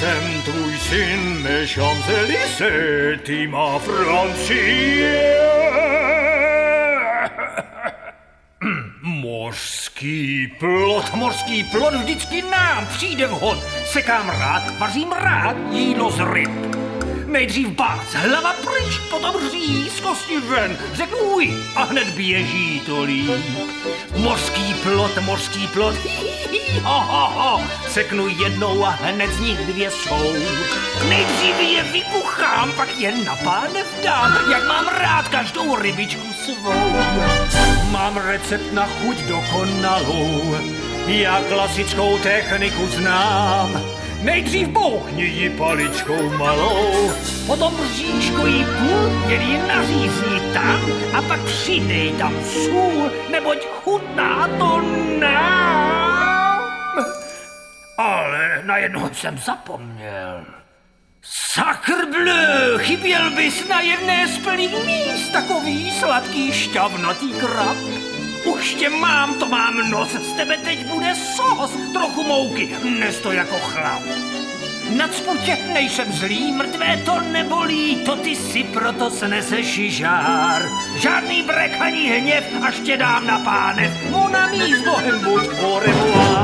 Médecine, mes Champs-Élysées, Tima Francie. Mořský plot, mořský plot vždycky nám přijde vhod. Sekám rád, vařím rád jídlo z ryb. Nejdřív bác, hlava pryč, potom říz, kosti ven, řeknu uj a hned běží to líp. Mořský plot, mořský plot, ho, ho, ho, seknu jednou a hned z nich dvě jsou. Nejdřív je vykuchám, pak je na pánev dám, jak mám rád každou rybičku svou. Mám recept na chuť dokonalou, já klasickou techniku znám. Nejdřív bouchni ji paličkou malou, potom bříško jí půl, nařízni tam a pak přidej tam sůl, neboť chutná to nám. Ale najednou jsem zapomněl. Sakr bleu, chyběl bys na jedné z plných míst takový sladký šťavnatý krab. Už tě mám, to mám nos, z tebe teď bude sos, trochu mouky, nesto jako chlap. Na cputě nejsem zlý, mrtvé to nebolí, to ty si proto sneseš žár. Žádný brek ani hněv, až tě dám na pánev, mon ami s Bohem buď au revoir.